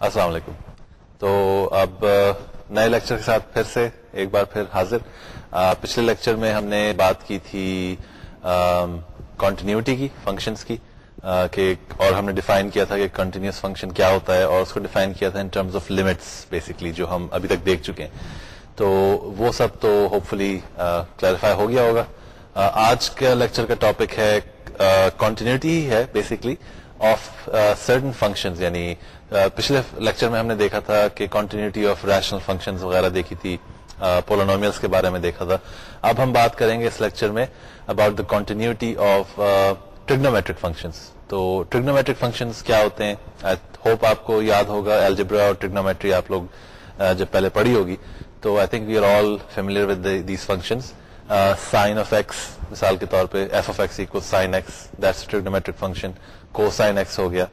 السلام علیکم۔ تو اب نئے لیکچر کے ساتھ پھر سے ایک بار پھر حاضر۔ پچھلے لیکچر میں ہم نے بات کی تھی کنٹینیوٹی کی فنکشنز کی۔ کہ اور ہم نے ڈیفائن کیا تھا کہ کنٹینیوس فنکشن کیا ہوتا ہے، اور اس کو ڈیفائن کیا تھا in terms of limits basically جو ہم ابھی تک دیکھ چکے ہیں۔ تو وہ سب تو ہوپ فلی کلیریفائی ہو گیا ہوگا۔ آج کا لیکچر کا ٹاپک ہے کنٹینیوٹی ہی ہے بیسکلی آف سرٹن فنکشن یعنی پچھلے لیکچر میں ہم نے دیکھا تھا کہ کنٹینیوٹی آف ریشنل فنکشن وغیرہ دیکھی تھی پولونومیلس کے بارے میں دیکھا تھا۔ اب ہم بات کریں گے اس لیکچر میں about the continuity of trigonometric functions تو ٹریگنومیٹرک فنکشنز کیا ہوتے ہیں؟ ہوپ آپ کو یاد ہوگا الجبرا اور ٹریگنومیٹری آپ لوگ جب پہلے پڑھی ہوگی۔ تو I think we are all familiar with these functions sine of x مثال کے طور پہ f of x sine x that's trigonometric function کو سائن ایکس ہو گیا۔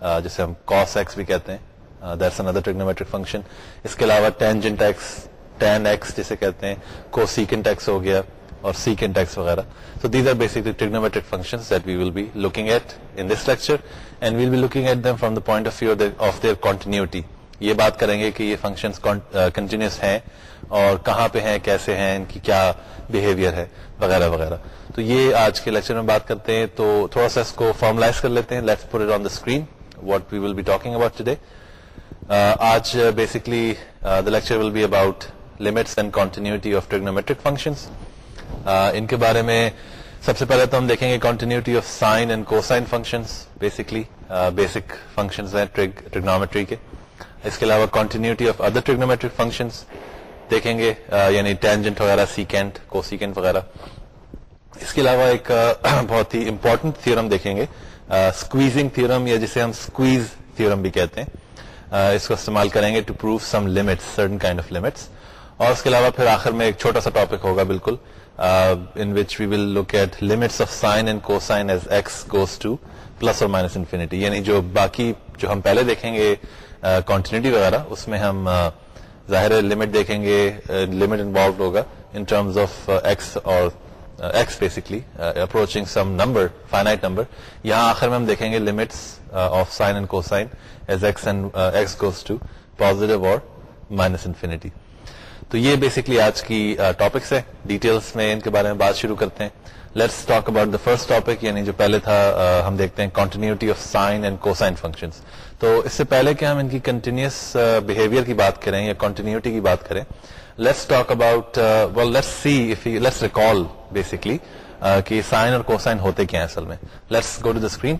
جسے ہم کاس ایکس بھی کہتے ہیں۔ دیٹس اندر ٹریگنومیٹرک فنکشن اس کے علاوہ ٹینجنٹ ایکس ٹین ایکس جسے کہتے ہیں کو سیکنٹ ایکس ہو گیا اور سیکنٹ ایکس وغیرہ۔ So these are basically trigonometric functions that we will be looking at in this lecture and we'll be looking at them from the point of view of their continuity. یہ بات کریں گے کہ یہ functions continuous ہیں اور کہاں پہ ہیں، کیسے ہیں، ان کی کیا بہیویئر ہے، وغیرہ وغیرہ۔ تو یہ آج کے لیکچر میں بات کرتے ہیں۔ تو تھوڑا سا اس کو فارملائز کر لیتے ہیں۔ Let's pour it on the screen what we will be talking about today آج basically the lecture will be about limits and continuity of trigonometric functions ان کے بارے میں سب سے پہلے تو ہم دیکھیں گے continuity of sine and cosine function basically basic function ہیں ٹریگنومیٹری کے اس کے علاوہ continuity of other trigonometric function دیکھیں گے یعنی ٹینجنٹ وغیرہ سیکینٹ کو سیکینٹ وغیرہ اس کے علاوہ ایک بہت ہی امپورٹنٹ تھیورم دیکھیں گے اسکویزنگ تھیورم یا جسے ہم اسکویز تھیورم بھی کہتے ہیں اس کو استعمال کریں گے to prove some limits certain kind of limits اور اس کے علاوہ پھر آخر میں ایک چھوٹا سا ٹاپک ہوگا بالکل in which we will look at limits of sine and cosine as x goes to plus اور مائنس انفینٹی یعنی جو باقی جو ہم پہلے دیکھیں گے کانٹینیٹی وغیرہ، اس میں ہم ظاہر لمٹ دیکھیں گے لمٹ انوالوڈ ہوگا ان ٹرمز آف ایکس اور x basically approaching some number finite number یہاں آخر میں ہم دیکھیں گے limits of sine and cosine as x and x goes to positive اور مائنس انفینٹی تو یہ بیسکلی آج کی ٹاپکس ہے ڈیٹیلس میں ان کے بارے میں بات شروع کرتے ہیں. Let's talk about the first topic یعنی جو پہلے تھا uh, ہم دیکھتے ہیں continuity of sine and cosine function تو اس سے پہلے کہ ہم ان کی کنٹینیوس بہیویئر uh, کی بات کریں یا کنٹینیوٹی کی بات کریں let's talk about let's see if let's recall basically کہ سائن اور کو سائن ہوتے کیا ہیں اصل میں. Let's go to the screen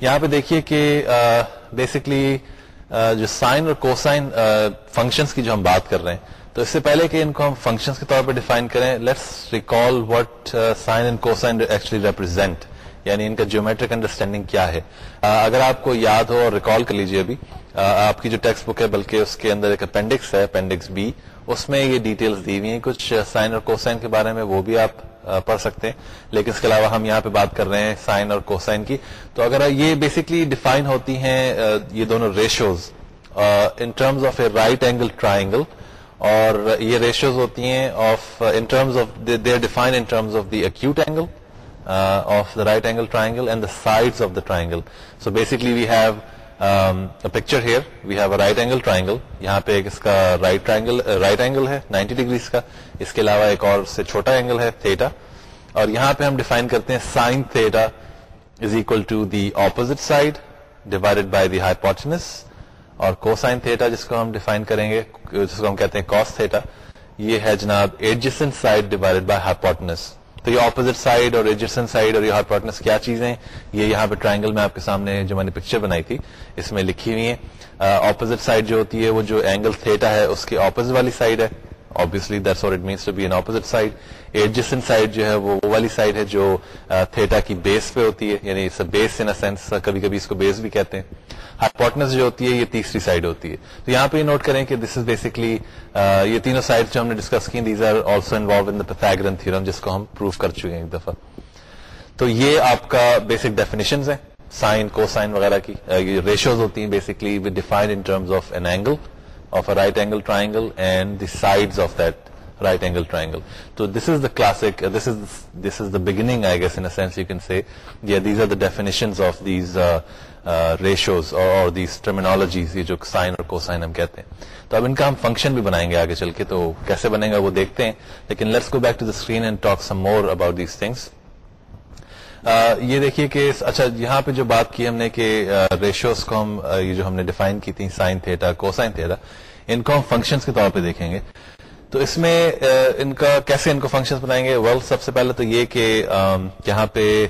یہاں پہ دیکھیے کہ uh, بیسکلی uh, جو سائن اور کو سائن فنکشنس کی جو ہم بات کر رہے ہیں، تو اس سے پہلے کہ ان کو ہم فنکشنس کے طور پہ ڈیفائن کریں let's recall what sine and cosine actually represent یعنی ان کا جیومیٹرک انڈرسٹینڈنگ کیا ہے؟ اگر آپ کو یاد ہو اور ریکال کر لیجیے ابھی آپ کی جو ٹیکسٹ بک ہے، بلکہ اس کے اندر ایک اپینڈکس ہے اپینڈکس بی اس میں یہ ڈیٹیلز دی ہوئی ہیں۔ کچھ سائن اور کو سائن کے بارے میں وہ بھی آپ پڑھ سکتے ہیں۔ لیکن اس کے علاوہ ہم یہاں پہ بات کر رہے ہیں سائن اور کو سائن کی۔ تو اگر یہ بیسکلی ڈیفائن ہوتی ہیں یہ دونوں ratios in terms of a right angle triangle اور یہ ریشوز ہوتی ہیں of in terms of they are define in terms of the acute angle of the right angle triangle and the side of the triangle so basically we have picture here we have a right angle triangle یہاں پہ ایک اس کا right triangle right angle ہے ninety degrees کا اس کے علاوہ ایک اور سے چھوٹا اینگل ہے تھیٹا اور یہاں پہ ہم ڈیفائن کرتے ہیں sine theta is equal to the opposite side divided by the hypotenuse اور کو سائن تھیٹا جس کو ہم ڈیفائن کریں گے جس کو ہم کہتے ہیں کاس تھیٹا یہ ہے جناب adjacent side divided by hypotenuse تو یہ اپوزٹ سائڈ اور ایڈجسن سائڈ اور یہ ہائیپوٹنس کیا چیزیں یہ یہاں پہ ٹرائنگل میں آپ کے سامنے جو میں نے پکچر بنائی تھی، اس میں لکھی ہوئی ہیں۔ اپوزٹ سائڈ جو ہوتی ہے، وہ جو اینگل تھیٹا ہے، اس کی اپوزٹ والی سائڈ ہے۔ Obviously that's what it means to be an opposite side. Adjacent side جو ہے وہ والی سائڈ ہے جو تھیٹا کی بیس پہ ہوتی ہے. یعنی اٹس بیس ان سینس کبھی کبھی اس کو بیس بھی کہتے ہیں. ہائپوٹنس جو ہوتی ہے، یہ تیسری سائڈ ہوتی ہے. تو یہاں پہ یہ نوٹ کریں کہ دس از بیسکلی یہ تینوں سائڈ جو ہم نے ڈسکس کی these are also involve in Pythagorean theorem جس کو ہم پروف کر چکے ہیں ایک دفعہ. تو یہ آپ کا بیسک ڈیفینیشن ہے سائن کو سائن وغیرہ کی ریشوز ہوتی ہیں basically defined in terms of an angle of a right angle triangle and the side of that right angle triangle. So this is the classic, uh, this is this is the beginning, I guess, in a sense you can say. Yeah, these are the definitions of these uh, یہ جو sine اور cosine ہم کہتے ہیں تو اب ان کا ہم فنکشن بھی بنائیں گے آگے چل کے تو کیسے بنے گا وہ دیکھتے ہیں لیکن let's go back to the screen and talk some more about these things یہ دیکھیے کہ اچھا یہاں پہ جو بات کی ہم نے کہ ریشوز کو ہم یہ جو ہم نے ڈیفائن کی تھی سائن تھیٹا کوسائن تھیٹا ان کو ہم فنکشنز کے طور پہ دیکھیں گے۔ تو اس میں ان کا کیسے ان کو فنکشن بنائیں گے؟ ورلڈ سب سے پہلے تو یہ کہ یہاں پہ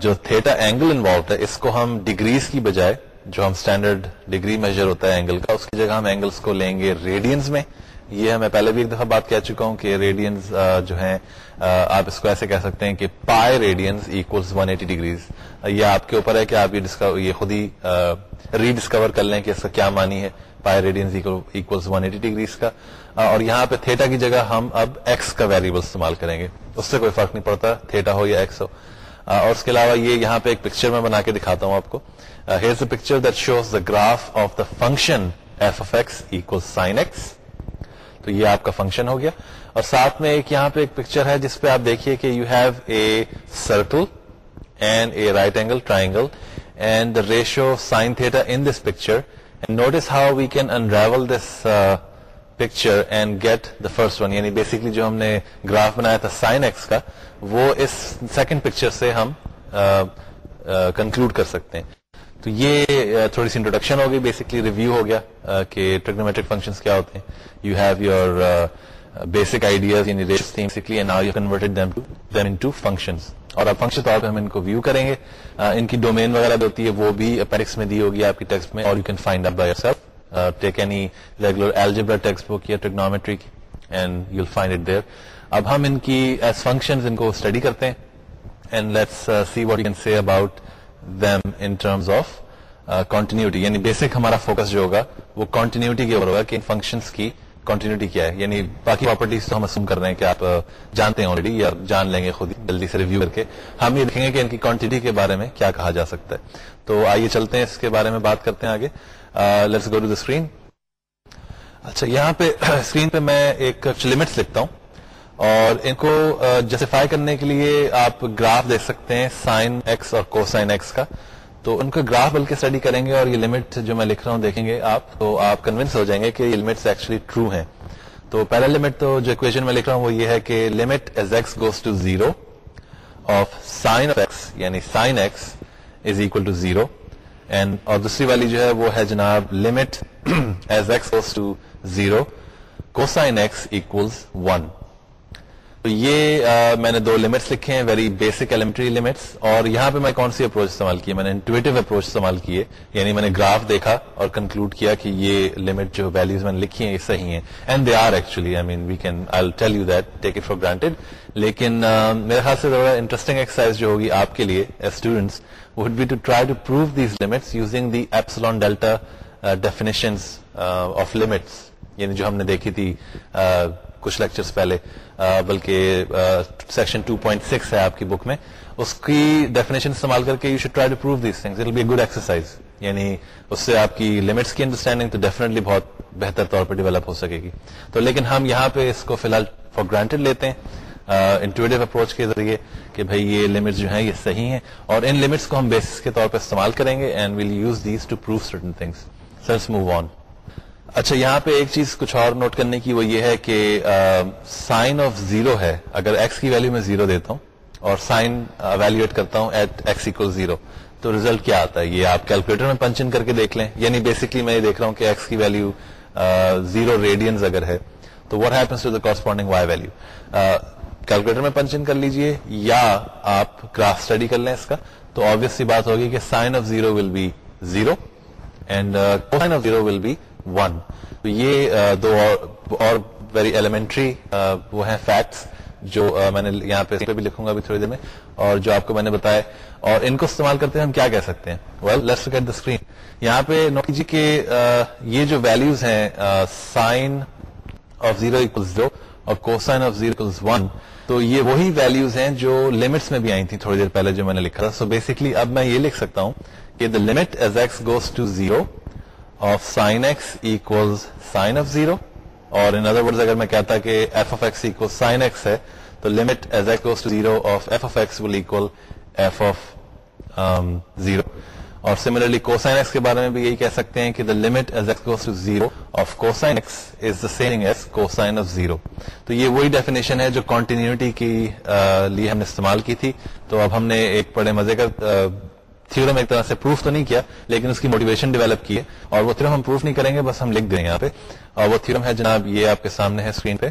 جو تھیٹا اینگل انوالوڈ ہے، اس کو ہم ڈگریز کی بجائے، جو ہم اسٹینڈرڈ ڈگری میجر ہوتا ہے اینگل کا، اس کی جگہ ہم اینگلس کو لیں گے ریڈینز میں۔ یہ میں پہلے بھی ایک دفعہ بات کہہ چکا ہوں کہ ریڈینز جو ہیں آپ اس کو ایسے کہہ سکتے ہیں کہ pi radians equals one eighty degrees یہ آپ کے اوپر ہے کہ آپ یہ خود ہی ری ڈسکور کر لیں کہ اس کا کیا مانی ہے. Pi radians equals one eighty degrees کا. اور یہاں پہ تھیٹا کی جگہ ہم اب ایکس کا ویریبل استعمال کریں گے. اس سے کوئی فرق نہیں پڑتا تھیٹا ہو یا ایکس ہو. اور اس کے علاوہ یہ یہاں پہ ایک پکچر میں بنا کے دکھاتا ہوں آپ کو. Here picture that shows the graph of the function f of x equal sine x تو یہ آپ کا فنکشن ہو گیا۔ اور ساتھ میں ایک یہاں پہ ایک پکچر ہے جس پہ آپ دیکھیے کہ you have a circle and a right angle triangle and the ratio sine theta in this picture and notice how we can unravel this picture and get the first one یعنی basically جو ہم نے graph بنایا تھا sine x کا وہ اس second picture سے ہم uh, uh, کنکلوڈ کر سکتے ہیں۔ تو یہ uh, تھوڑی سی انٹروڈکشن ہو گئی بیسکلی ریویو ہو گیا uh, کہ ٹیکنومیٹرک فنکشن کیا ہوتے ہیں. You have your basic ideas functions اور اب فنکشن طور پہ ہم ان کو ویو کریں گے. Uh, ان کی ڈومین وغیرہ جو ہوتی ہے وہ بھی اپیکس میں دی ہوگی آپ کی ٹیکسٹ میں، اور you can find up by yourself take any regular algebra textbook یا trigonometry and you find it there اب ہم ان کی ایز فنکشن ان کو اسٹڈی کرتے ہیں. And let's see what you can see about them in terms of continuity یعنی بیسک ہمارا فوکس جو ہوگا وہ کنٹینیوٹی کے اوپر ہوگا کہ ان فنکشنس کی کنٹینیوٹی کیا ہے یعنی باقی پراپرٹیز تو ہم اسوم کر رہے ہیں کہ آپ جانتے ہیں آلریڈی یا جان لیں گے خود جلدی سے ریویو کر کے ہم یہ دیکھیں گے کہ ان کی کوانٹٹی کے بارے میں کیا کہا جا سکتا ہے تو آئیے چلتے ہیں اس کے بارے میں بات کرتے ہیں آگے let's go to the screen اچھا یہاں پہ اسکرین پہ میں ایک لمٹس لکھتا ہوں اور ان کو جسٹیفائی کرنے کے لیے آپ گراف دیکھ سکتے ہیں سائن ایکس اور کو سائن ایکس کا۔ تو ان کا گراف بلکہ اسٹڈی کریں گے اور یہ لمٹ جو میں لکھ رہا ہوں دیکھیں گے آپ۔ تو آپ کنوینس ہو جائیں گے کہ یہ لمٹس ایکچولی ٹرو ہیں۔ تو پہلا لمٹ تو جو اکویشن میں لکھ رہا ہوں وہ یہ ہے کہ limit as x goes to zero of sine of x یعنی sine x is equal to zero and اور دوسری والی جو ہے وہ ہے جناب limit as x goes to zero cosine x equals one یہ میں نے دو لمٹس لکھے ہیں ویری بیسک ایلیمنٹری لمٹس اور یہاں پہ میں کون سی اپروچ استعمال کی میں نے انٹویٹو اپروچ استعمال کی ہے یعنی میں نے گراف دیکھا اور کنکلوڈ کیا کہ یہ لمٹ جو ویلوز میں نے لکھی ہیں یہ صحیح ہیں۔ And they are actually I mean we can I tell you that take it for granted لیکن میرے خیال سے تھوڑا انٹرسٹنگ ایکسرسائز جو ہوگی آپ کے لیے students would be to try to prove these limits using the epsilon delta definitions of limits یعنی جو ہم نے دیکھی تھی uh, کچھ لیکچرز پہلے بلکہ سیکشن 2.6 ہے آپ کی بک میں۔ اس کی ڈیفینیشن استعمال کر کے you should try to prove these things be good exercise یعنی اس سے آپ کی لمٹس کی انڈرسٹینڈنگ تو ڈیفینیٹلی بہت بہتر طور پر ڈیولپ ہو سکے گی۔ تو لیکن ہم یہاں پہ اس کو فی الحال فار گرانٹیڈ لیتے ہیں انٹویٹو اپروچ کے ذریعے کہ بھائی یہ لمٹس جو ہیں یہ صحیح ہیں۔ اور ان لمٹس کو ہم بیسس کے طور پر استعمال کریں گے and we'll use these to prove certain things sirs move on اچھا یہاں پہ ایک چیز کچھ اور نوٹ کرنے کی، وہ یہ ہے کہ سائن آف زیرو ہے۔ اگر ایکس کی ویلو میں زیرو دیتا ہوں اور سائن ویلویٹ کرتا ہوں ایٹ ایکس اکول زیرو تو ریزلٹ کیا آتا ہے؟ یہ آپ کیلکولیٹر میں پنچن کر کے دیکھ لیں۔ یعنی بیسکلی میں یہ دیکھ رہا ہوں کہ ایکس کی ویلو زیرو ریڈینز اگر ہے، تو what happens to the corresponding y value calculator میں پنچن کر لیجیے، یا آپ گراف اسٹڈی کر لیں اس کا۔ تو آبیس بات ہوگی کہ sine of zero will be zero and sine of zero will be one تو یہ دو اور ویری ایلیمنٹری وہ ہیں فیکٹس جو میں نے یہاں پہ بھی لکھوں گا ابھی تھوڑی دیر میں، اور جو آپ کو میں نے بتایا۔ اور ان کو استعمال کرتے ہیں ہم کیا کہہ سکتے ہیں؟ Well let's get the screen یہاں پہ نوٹ جی کیجیے کہ یہ جو ویلوز ہیں sine of zero equals zero اور cosine of zero equals one تو یہ وہی ویلوز ہیں جو لمٹس میں بھی آئی تھی تھوڑی دیر پہلے جو میں نے لکھا تھا۔ سو بیسکلی اب میں یہ لکھ سکتا ہوں کہ the limit as x goes to zero of sin x equals sin of 0 اور ان ادر ورڈ اگر میں کہتا کہ f of x equal sine x ہے، تو limit as x to zero of f of x will equal f of zero اور similarly cosine x کے بارے میں بھی یہی کہہ سکتے ہیں کہ the limit as x to zero of cosine x is the same as cosine of zero تو یہ وہی ڈیفینیشن ہے جو کنٹینیوٹی کی uh, لیے ہم نے استعمال کی تھی. تو اب ہم نے ایک بڑے مزے کا uh, تھیورم ایک طرح سے پروف تو نہیں کیا لیکن اس کی موٹیویشن ڈیولپ کی ہے اور وہ تھیورم ہم پروف نہیں کریں گے بس ہم لکھ دیں یہاں پہ اور وہ تھیورم ہے جناب یہ آپ کے سامنے ہے اسکرین پہ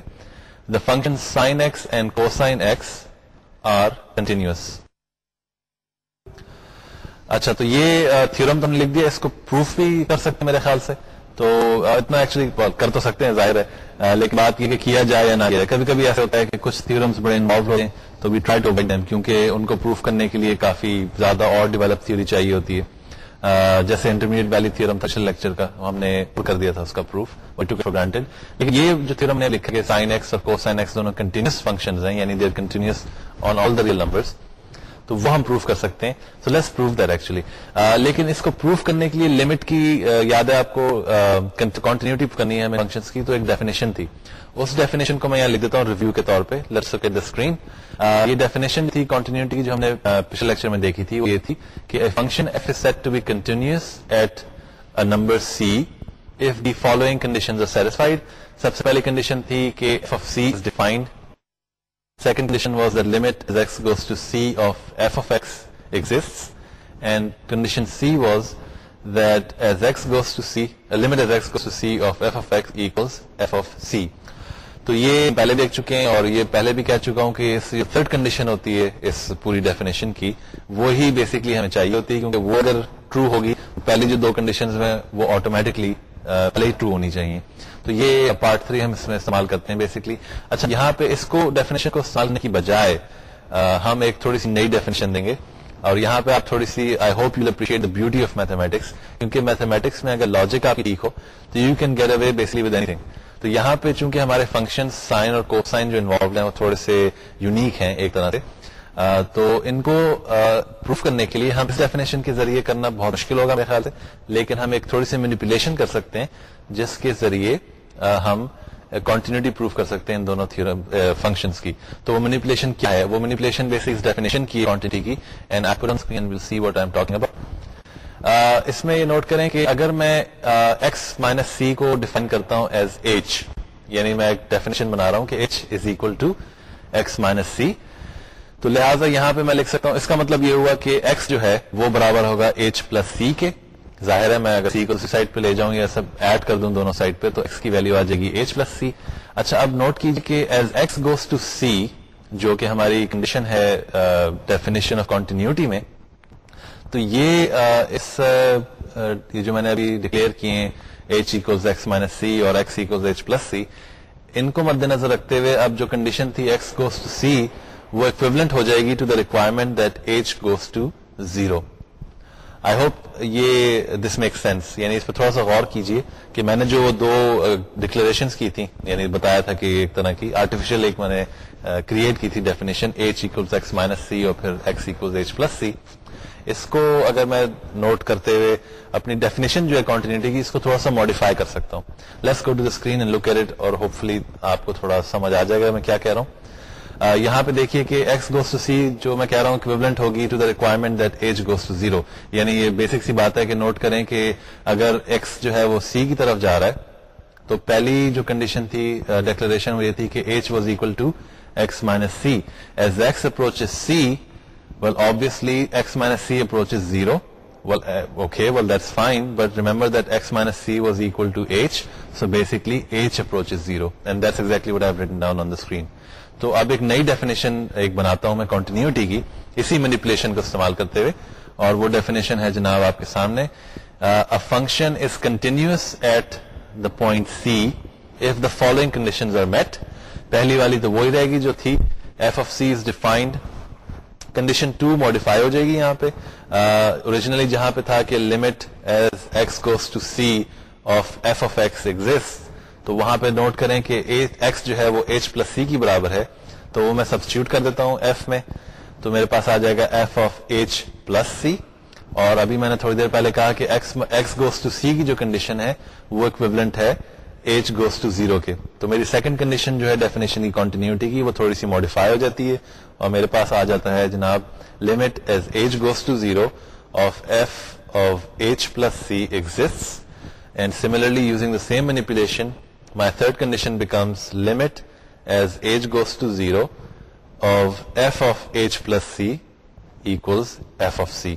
the function sine x and cosine x are continuous اچھا تو یہ تھیورم تو ہم لکھ دیا اس کو پروف بھی کر سکتے میرے خیال سے تو اتنا ایکچولی کر تو سکتے ہیں ظاہر ہے۔ لیکن بات یہ کہ کیا جائے یا نہ کیا کبھی کبھی ایسا ہوتا ہے کہ کچھ تھیورمس بڑے انوالو ہوتے ہیں تو وی ٹرائی ٹو دیم کیونکہ ان کو پروف کرنے کے لیے کافی زیادہ اور ڈیولپ تھیوری چاہیے ہوتی ہے۔ Uh, جیسے انٹرمیڈیٹ ویلی تھیورم تھا لیکچر کا ہم نے کر دیا تھا اس کا پروف فار گرانٹیڈ لیکن یہ جو تھیورم نے لکھا کہ سائن ایکس اور کو سائن ایکس دونوں کنٹینیوس فنکشن ہیں یعنی they're continuous on all the real numbers تو وہ ہم پروف کر سکتے ہیں۔ So let's proof that actually لیکن اس کو پروف کرنے کے لیے لمٹ کی uh, یاد ہے آپ کو کنٹینیوٹی uh, کرنی ہے ہمیں فنکشن کی تو ایک ڈیفینیشن تھی۔ اس ڈیفینیشن کو میں یہاں لکھ دیتا ہوں ریویو کے طور پہ۔ لیٹس دا اسکرین یہ ڈیفینیشن تھی کنٹینیوٹی کی جو ہم نے uh, پچھلے لیکچر میں دیکھی تھی۔ وہ یہ تھی کہ function f is said to be continuous at number c if the following condition satisfied سب سے پہلی کنڈیشن تھی کہ f of c is defined Second condition was that limit as x goes to c of f of x exists. And condition c was that as x goes to c, a limit as x goes to c of f of x equals f of c. تو یہ پہلے دیکھ چکے ہیں اور یہ پہلے بھی کہہ چکا ہوں کہ اس تھرڈ کنڈیشن ہوتی ہے اس پوری ڈیفینیشن کی وہی بیسکلی ہمیں چاہیے ہوتی ہے کیونکہ وہ اگر ٹرو ہوگی پہلی جو دو کنڈیشن ہیں وہ آٹومیٹکلی پہلے ہی ٹرو ہونی چاہیے تو یہ پارٹ تھری ہم اس میں استعمال کرتے ہیں بیسکلی اچھا یہاں پہ اس کو ڈیفینیشن کو استعمال کی بجائے ہم ایک تھوڑی سی نئی ڈیفینیشن دیں گے۔ اور یہاں پہ آپ تھوڑی سی I hope you appreciate the beauty of mathematics کیونکہ میتھمیٹکس میں اگر لاجک آپ کی ٹھیک ہو، تو you can get away basically with anything تو یہاں پہ چونکہ ہمارے فنکشن سائن اور کو سائن جو انوالوڈ ہیں، وہ تھوڑے سے یونیک ہیں ایک طرح سے تو ان کو پروف کرنے کے لیے ہم اس ڈیفینیشن کے ذریعے کرنا بہت مشکل ہوگا میرے خیال سے، لیکن ہم ایک تھوڑی سی مینیپولیشن کر سکتے ہیں، جس کے ذریعے ہم کنٹینیوٹی پروف کر سکتے ہیں ان دونوں فنکشنس کی۔ تو وہ مینیپولیشن کیا ہے؟ وہ مینیپولیشن بیسک ڈیفینیشن کی کوانٹٹی کی and will see what I'm talking about اس میں یہ نوٹ کریں کہ اگر میں ایکس مائنس سی کو ڈیفائن کرتا ہوں ایز ایچ یعنی میں ایک ڈیفینیشن بنا رہا ہوں کہ h is equal to x minus c تو لہٰذا یہاں پہ میں لکھ سکتا ہوں، اس کا مطلب یہ ہوا کہ ایکس جو ہے وہ برابر ہوگا ایچ پلس سی کے۔ ظاہر ہے میں اگر سی کو سائڈ پہ لے جاؤں یا سب ایڈ کر دوں دونوں سائڈ پہ، تو ایکس کی ویلو آ جائے گی ایچ پلس سی اچھا اب نوٹ کیجیے کہ as x goes to c جو کہ ہماری کنڈیشن ہے ڈیفینیشن آف کنٹینیوٹی میں، تو یہ اس جو میں نے ابھی ڈکلیئر کیے h equals x minus c اور x equals h plus c ان کو مد نظر رکھتے ہوئے اب جو کنڈیشن تھی ایکس گوز ٹو سی وہ اکویبلنٹ ہو جائے گی to the requirement that h goes to zero I hope یہ دس میک سینس یعنی اس پہ تھوڑا سا غور کیجیے کہ میں نے جو دو ڈکلریشن کی تھی یعنی بتایا تھا کہ ایک طرح کی آرٹیفیشل ایک میں نے کریٹ کی تھی definition h equals x minus c اور پھر x equals h plus c اس کو اگر میں نوٹ کرتے ہوئے اپنی ڈیفینیشن جو ہے کنٹینیوٹی کی، اس کو تھوڑا سا ماڈیفائی کر سکتا ہوں. Let's go to the screen and look at اور ہوپ فلی آپ کو تھوڑا سمجھ آ جائے گا میں کیا کہہ رہا ہوں. یہاں پہ دیکھیے کہ ایکس گوز ٹو سی جو میں کہہ رہا ہوں اکویبلنٹ ہوگی to the requirement that h goes to zero یعنی یہ بیسک سی بات ہے کہ نوٹ کریں کہ اگر ایکس جو ہے وہ سی کی طرف جا رہا ہے، تو پہلی جو کنڈیشن تھی ڈیکلریشن وہ یہ تھی کہ h was equal to x minus c as x approach c well obviously x minus c approach zero okay well that's fine but remember that x minus c was equal to h so basically h approach zero and that's exactly what written down on the screen تو اب ایک نئی definition ایک بناتا ہوں میں continuity کی، اسی مینیپولیشن کو استعمال کرتے ہوئے۔ اور وہ ڈیفینیشن ہے جناب آپ کے سامنے۔ Function is continuous at the point c if the following condition are met پہلی والی تو وہی رہے گی جو تھی۔ F of c is defined condition two modify ہو جائے گی یہاں پہ۔ اوریجنلی جہاں پہ تھا کہ limit as x goes to c of f of x exist تو وہاں پہ نوٹ کریں کہ ایکس جو ہے وہ ایچ پلس سی کی برابر ہے، تو وہ میں سبسٹیوٹ کر دیتا ہوں ایف میں۔ تو میرے پاس آ جائے گا f of h plus c اور ابھی میں نے تھوڑی دیر پہلے کہا کہ ایکس گوز ٹو سی کی جو کنڈیشن ہے، وہ اکویبلنٹ ہے ایچ گوز ٹو زیرو کے۔ تو میری سیکنڈ کنڈیشن جو ہے ڈیفینیشن کی کنٹینیوٹی کی، وہ تھوڑی سی ماڈیفائی ہو جاتی ہے۔ اور میرے پاس آ جاتا ہے جناب limit as h goes to zero of f of h plus c exist and similarly using the same manipulation my third condition becomes limit as h goes to zero of f of h plus c equals f of c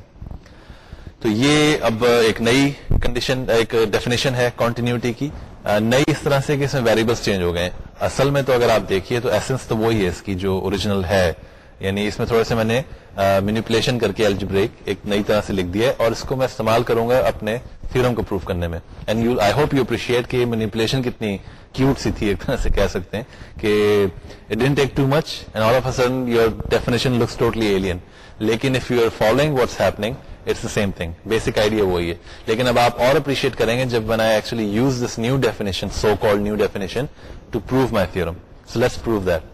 تو یہ اب ایک نئی condition ایک definition ہے continuity کی. نئی اس طرح سے کہ اس میں ویریبلس چینج ہو گئے اصل میں تو اگر آپ دیکھیے تو ایسنس تو وہی ہے اس کی جو اوریجنل ہے. یعنی اس میں تھوڑے سے میں نے مینیپولیشن کر کے الجبریک ایک نئی طرح سے لکھ دیا ہے اور اس کو میں استعمال کروں گا اپنے تھیورم کو پروف کرنے میں. And you I hope you appreciate کہ مینیپولیشن کتنی کیوٹ سی تھی، ایک طرح سے کہہ سکتے ہیں کہ it didn't take too much and all of sudden your definition looks totally alien لیکن if you are following what's happening it's the same thing basic idea وہی ہے لیکن اب آپ اور اپریشیٹ کریں گے جب I actually use this new definition so call new definition to prove my theorem so let's prove that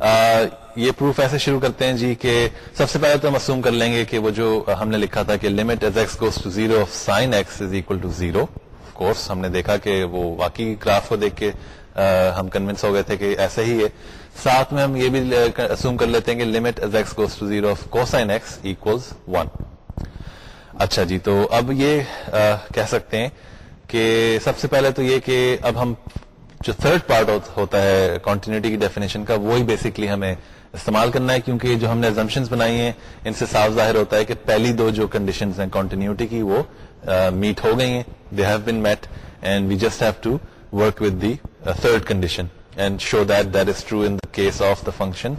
یہ پروف ایسے شروع کرتے ہیں جی کہ سب سے پہلے تو ہم اسوم کر لیں گے کہ وہ جو ہم نے لکھا تھا کہ limit as x goes to zero of sine x is equal to zero course ہم نے دیکھا کہ وہ واقعی گراف کو دیکھ کے ہم کنوینس ہو گئے تھے کہ ایسا ہی ہے۔ ساتھ میں ہم یہ بھی اسوم کر لیتے ہیں کہ limit as x goes to zero of cosine x equals one اچھا جی تو اب یہ کہہ سکتے ہیں کہ سب سے پہلے تو یہ کہ اب ہم جو تھرڈ پارٹ ہوتا ہے کنٹینیوٹی کی ڈیفینیشن کا، وہی بیسکلی ہمیں استعمال کرنا ہے، کیونکہ جو ہم نے ایزمپشن بنائی ہیں، ان سے صاف ظاہر ہوتا ہے کہ پہلی دو جو کنڈیشن ہیں کنٹینیوٹی کی، وہ میٹ ہو گئی ہیں they have been met and we just have to work with the third condition and show that that is true in case of the function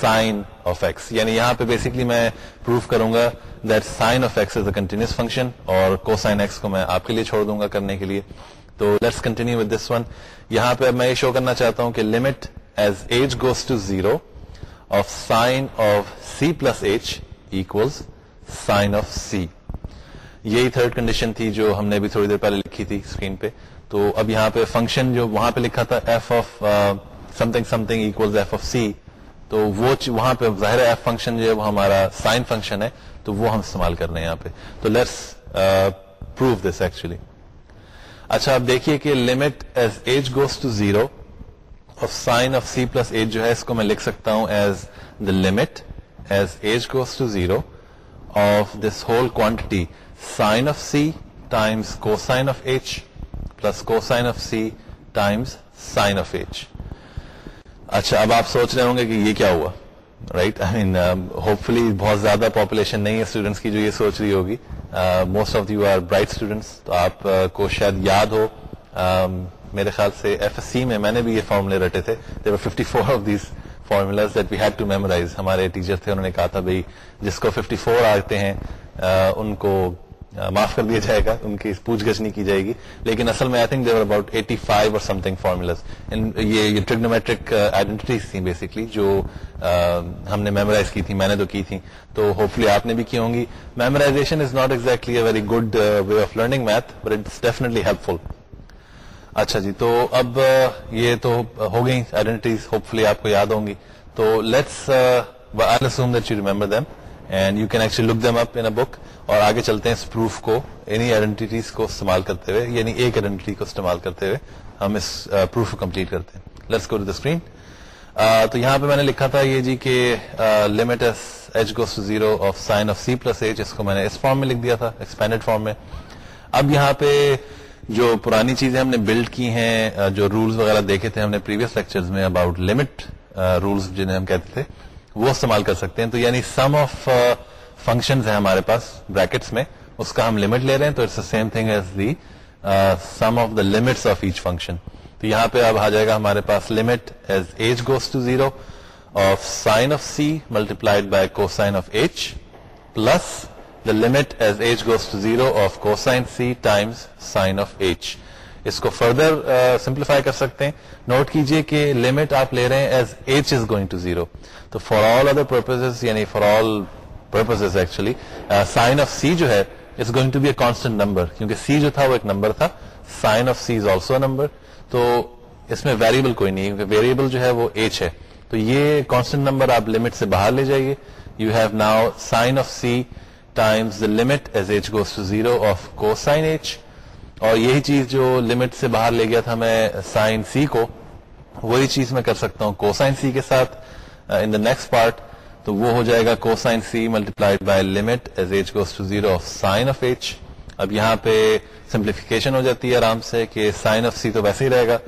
sine of x یعنی یہاں پہ basically میں proof کروں گا that sine of x is a continuous function اور کو sign x کو میں آپ کے لیے چھوڑ دوں گا کرنے کے لیے۔ تو let's continue with this one یہاں پہ میں یہ شو کرنا چاہتا ہوں کہ limit as h goes to zero of sine of c plus h equals sine of c یہی تھرڈ کنڈیشن تھی جو ہم نے بھی تھوڑی دیر پہلے لکھی تھی اسکرین پہ. تو اب یہاں پہ فنکشن جو وہاں پہ لکھا تھا f of something something equal f of c تو وہ وہاں پہ ظاہر ایف فنکشن جو ہے وہ ہمارا سائن فنکشن ہے. تو وہ ہم استعمال کر رہے ہیں یہاں پہ. تو لیٹس پروو دس ایکچولی اچھا اب دیکھیے کہ limit as h goes to zero of sine of c plus h جو ہے، اس کو میں لکھ سکتا ہوں as the limit as h goes to zero of this whole quantity sine of c times cosine of h plus cosine of c times sine of h اچھا اب آپ سوچ رہے ہوں گے کہ یہ کیا ہوا right I mean hopefully بہت زیادہ پاپولیشن نہیں ہے اسٹوڈینٹس کی جو یہ سوچ رہی ہوگی۔ Most of you are bright students تو آپ uh, کو شاید یاد ہو um, میرے خیال سے ایف ایس سی میں میں نے بھی یہ فارمولے رٹے تھے. Fifty four of these formulas that we had to memorize ہمارے ٹیچر تھے انہوں نے کہا تھا بھائی جس کو ففٹی فور آتے ہیں uh, ان کو معاف کر دیا جائے گا، ان کی پوچھ گچھ نہیں کی جائے گی، لیکن اصل میں I think there're about eighty five اور سم تھنگ فارمولاز یہ ٹریگنومیٹرک آئیڈینٹیز تھیں بیسکلی جو ہم نے میمورائز کی تھی میں نے تو کی تھی تو ہوپفلی آپ نے بھی کی ہوں گی. Memorization is not exactly a very good way of learning math but it's definitely helpful اچھا جی تو اب یہ تو ہو گئی آئیڈینٹیز ہوپ فلی آپ کو یاد ہوں گی. تو let's that you remember them and you can actually look them up in book اور آگے چلتے ہیں اس پروف کو اینی آئیڈینٹیز کو استعمال کرتے ہوئے یعنی ایک آئیڈینٹی کو استعمال کرتے ہوئے ہم اس پروف کو کمپلیٹ کرتے ہیں. Let's go to the screen تو یہاں پہ میں نے لکھا تھا یہ جی کہ limit as h goes to zero of sine of c plus h اس کو میں نے اس فارم میں لکھ دیا تھا ایکسپینڈیڈ فارم میں. اب یہاں پہ جو پرانی چیزیں ہم نے بلڈ کی ہیں جو رولس وغیرہ دیکھے تھے ہم نے پریویس لیکچر میں اباؤٹ لمٹ رولس جنہیں ہم کہتے تھے وہ استعمال کر سکتے ہیں۔ تو یعنی سم آف فنکشن ہے ہمارے پاس بریکٹس میں۔ اس کا ہم لمٹ لے رہے ہیں تو it's same thing as the sum of the limits of each function تو یہاں پہ اب آ جائے گا ہمارے پاس limit as h goes to zero of sine of c multiplied by cosine of h plus the limit as h goes to zero of cosine c times sine of h اس کو further simplify uh, کر سکتے ہیں۔ Note کیجیے کہ limit آپ لے رہے ہیں as h is going to zero تو فار آل ادر پرپز یعنی for all purpose actually sine of c جو ہے it's going to be a constant number کیونکہ سی جو تھا وہ ایک نمبر تھا. Sine of c is also number تو اس میں ویریبل کوئی نہیں کیونکہ ویریبل جو ہے وہ ایچ ہے۔ تو یہ کانسٹنٹ نمبر آپ لمٹ سے باہر لے جائیے۔ You have now sine of c times the limit as h goes to zero of cosine h اور یہی چیز جو لمٹ سے باہر لے گیا تھا میں سائن سی کو، وہی چیز میں کر سکتا ہوں کو سائن سی کے ساتھ ان دا نیکسٹ پارٹ تو وہ ہو جائے گا cosine c multiplied by limit as h goes to zero of sine of h اب یہاں پہ سمپلیفیکیشن ہو جاتی ہے آرام سے کہ سائن آف سی تو ویسے ہی رہے گا۔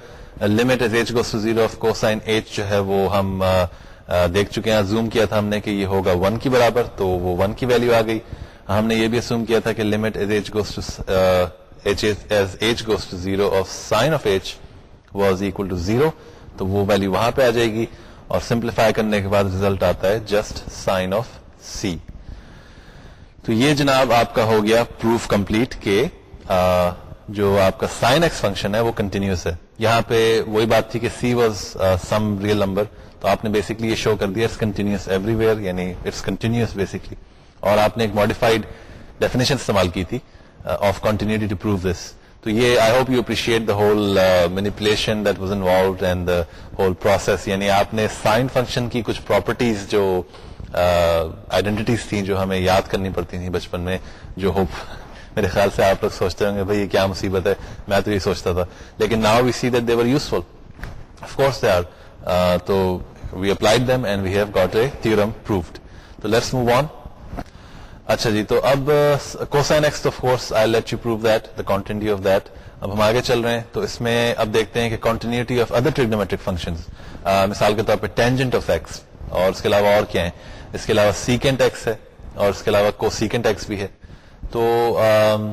Limit as h goes to zero of cosine h جو ہے وہ ہم uh, uh, دیکھ چکے ہیں زوم کیا تھا ہم نے کہ یہ ہوگا ون کی برابر، تو وہ ون کی ویلو آ گئی۔ ہم نے یہ بھی اسوم کیا تھا کہ limit as h goes to h goes to zero of sine of h was equal to zero تو وہ ویلو وہاں پہ آ جائے گی اور سمپلیفائی کرنے کے بعد ریزلٹ آتا ہے جسٹ سائن آف سی تو یہ جناب آپ کا ہو گیا پروف کمپلیٹ کہ جو آپ کا سائن ایکس فنکشن ہے وہ کنٹینیوس ہے۔ یہاں پہ وہی بات تھی کہ c was some real number تو آپ نے بیسکلی یہ شو کر دیا اٹس کنٹینیوس ایوری ویئر یعنی اٹس کنٹینیوس بیسکلی اور آپ نے ایک ماڈیفائڈ ڈیفینیشن استعمال کی تھی۔ Of continuity to prove this تو یہ I hope you appreciate the whole manipulation that was involved and the whole process یعنی آپ نے سائن فنکشن کی کچھ پراپرٹیز جو آئیڈینٹیز uh, تھیں جو ہمیں یاد کرنی پڑتی تھیں بچپن میں جو ہوپ میرے خیال سے آپ لوگ سوچتے ہوں گے بھائی یہ کیا مصیبت ہے میں تو یہ سوچتا تھا لیکن now we see that they were useful of course they are تو we applied them and we have got a theorem proved تو لیٹس موو آن اچھا جی تو اب cosine x of course I let you prove that the continuity of that اب ہم آگے چل رہے ہیں، تو اس میں اب دیکھتے ہیں کہ continuity of other trigonometric function مثال کے طور پہ ٹینجنٹ آف ایکس اور اس کے علاوہ اور کیا ہے اس کے علاوہ سیکنٹ ایکس ہے، اور اس کے علاوہ کو سیکنٹ ایکس بھی ہے. تو um,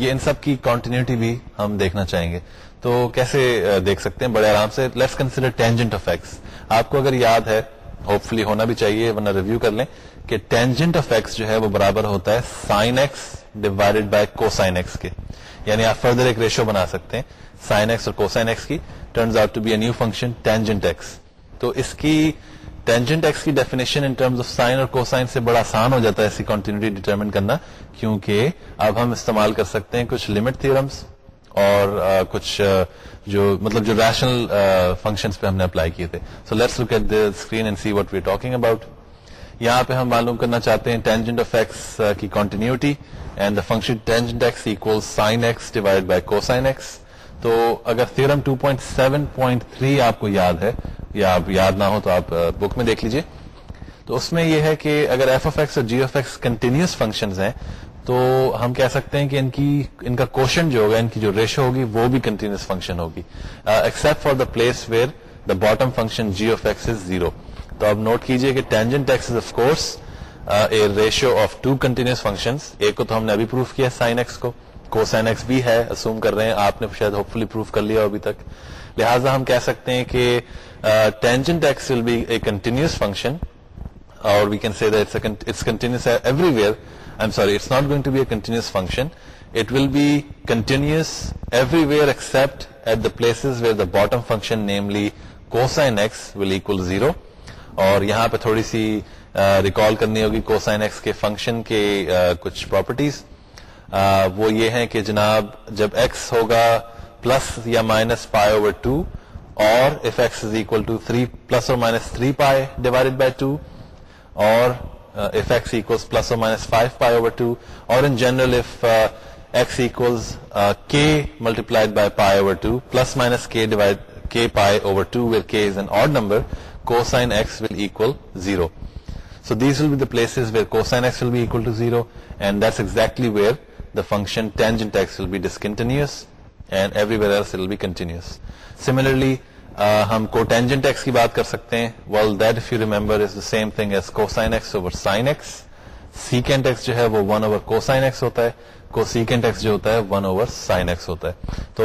یہ ان سب کی کانٹینیوٹی بھی ہم دیکھنا چاہیں گے. تو کیسے uh, دیکھ سکتے ہیں؟ بڑے آرام سے let's consider tangent of x آپ کو اگر یاد ہے ہوپ فلی ہونا بھی چاہیے، ورنہ ریویو کر لیں. کہ ٹینجنٹ آف ایکس جو ہے وہ برابر ہوتا ہے sine x divided by cosine x کے۔ یعنی آپ فردر ایک ریشو بنا سکتے ہیں سائن ایکس اور کو سائن ایکس کی۔ Turns out to be a new function tangent x تو اس کی ٹینجنٹ ایکس کی definition in terms of sine اور کو سائن سے بڑا آسان ہو جاتا ہے ایسی کنٹینیوٹی ڈیٹرمن کرنا، کیونکہ اب ہم استعمال کر سکتے ہیں کچھ لمٹ تھرمس اور کچھ جو مطلب جو ریشنل فنکشن پہ ہم نے اپلائی کیے تھے۔ So let's look at the screen and see what we talking about یہاں پہ ہم معلوم کرنا چاہتے ہیں ٹینجنٹ آف ایکس کی continuity and the function tangent x equal sine x divide by cosine x تو اگر تھرم 2.7.3 آپ کو یاد ہے، یا آپ یاد نہ ہو تو آپ uh, بک میں دیکھ لیجیے. تو اس میں یہ ہے کہ اگر ایف آف ایکس اور g of x continuous function ہیں، تو ہم کہہ سکتے ہیں کہ ان کی، ان کا کوشچن جو ہوگا، ان کی جو ریشو ہوگی، وہ بھی کنٹینیوس فنکشن ہوگی. Except for the place where the bottom function g of x is zero تو اب نوٹ کیجیے کہ tangent x of course a ratio of two continuous function ایک کو تو ہم نے ابھی پروف کیا سائن ایکس کو. کو سائن ایکس بھی ہے اسوم کر رہے ہیں، آپ نے شاید ہوپ فلی پروف کر لیا ابھی تک. لہٰذا ہم کہہ سکتے ہیں کہ tangent x will be a continuous function اور we can see it's continuous everywhere I am sorry it's not going to be a continuous function it will be continuous everywhere except at the places where the bottom function namely cosine x will equal zero اور یہاں پہ تھوڑی سی recall کرنی ہوگی cosine x کے function کے کچھ پراپرٹیز وہ یہ ہے کہ جناب جب ایکس ہوگا پلس یا مائنس پائے اوور ٹو اور if x is equal to three plus اور minus three pi divided by two اور اف ایکس اکولس پلس اور minus five pi over two اور in general if x equals k multiplied by pi over two plus minus k divide k pi over two where k is an odd number cosine x will equal 0. So these will be the places where cosine x will be equal to 0 and that's exactly where the function tangent x will be discontinuous and everywhere else it will be continuous. Similarly, ہم کو tangent x کی بات کر سکتے ہیں well that if you remember is the same thing as cosine x over sine x secant x جو ہے وہ ون اوور کو سائن ایکس ہوتا ہے کو سیکنڈ ایکس جو ہوتا ہے ون اوور سائن ایکس ہوتا ہے تو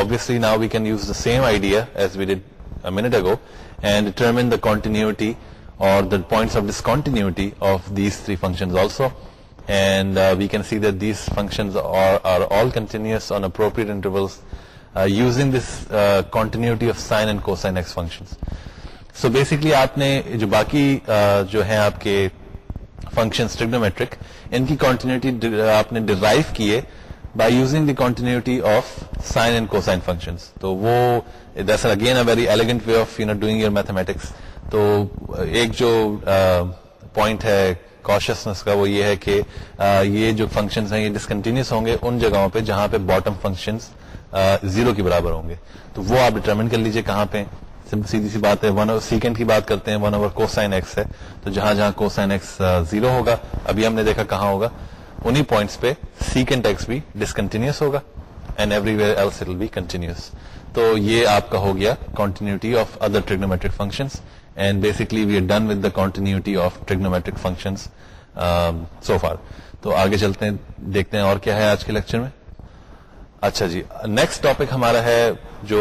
obviously now we can use the same idea as we did minute ago and determine the continuity or the points of discontinuity of these three functions also. And uh, we can see that these functions are, are all continuous on appropriate intervals uh, using this uh, continuity of sine and cosine x functions. So basically آپ نے جو باقی جو ہیں آپ کے function trigonometric ان کی continuity آپ نے ڈرائیو کیے by using the continuity of sine and cosine function تو وہ again a very elegant way of you know doing your mathematics تو uh, ایک جو uh, پوائنٹ ہے کاشسنس کا، وہ یہ ہے کہ uh, یہ جو فنکشن ہیں، یہ ڈسکنٹینیوس ہوں گے ان جگہوں پہ جہاں پہ باٹم فنکشن زیرو کے برابر ہوں گے. تو وہ آپ ڈیٹرمن کر لیجیے کہاں پہ. سیدھی سی بات ہے ون سیکنڈ کی بات کرتے ہیں ون اوور کو سائن ایکس ہے. تو جہاں جہاں کو سائن ایکس زیرو ہوگا، ابھی ہم نے دیکھا کہاں ہوگا؟ انہی پوائنٹس پہ سیکنڈ ایکس بھی ڈسکنٹینیوس ہوگا. And everywhere else it will be continuous تو یہ آپ کا ہو گیا continuity of other trigonometric functions and basically we are done with the continuity of trigonometric functions so far تو آگے چلتے ہیں دیکھتے ہیں اور کیا ہے آج کے لیکچر میں اچھا جی نیکسٹ ٹاپک ہمارا ہے جو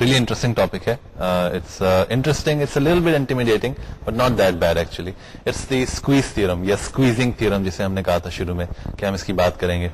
ریلی انٹرسٹنگ ٹاپک ہے it's interesting it's little bit intimidating but not that bad actually it's the squeeze theorem یا اسکویزنگ تھرم جسے ہم نے کہا تھا شروع میں کہ ہم اس کی بات کریں گے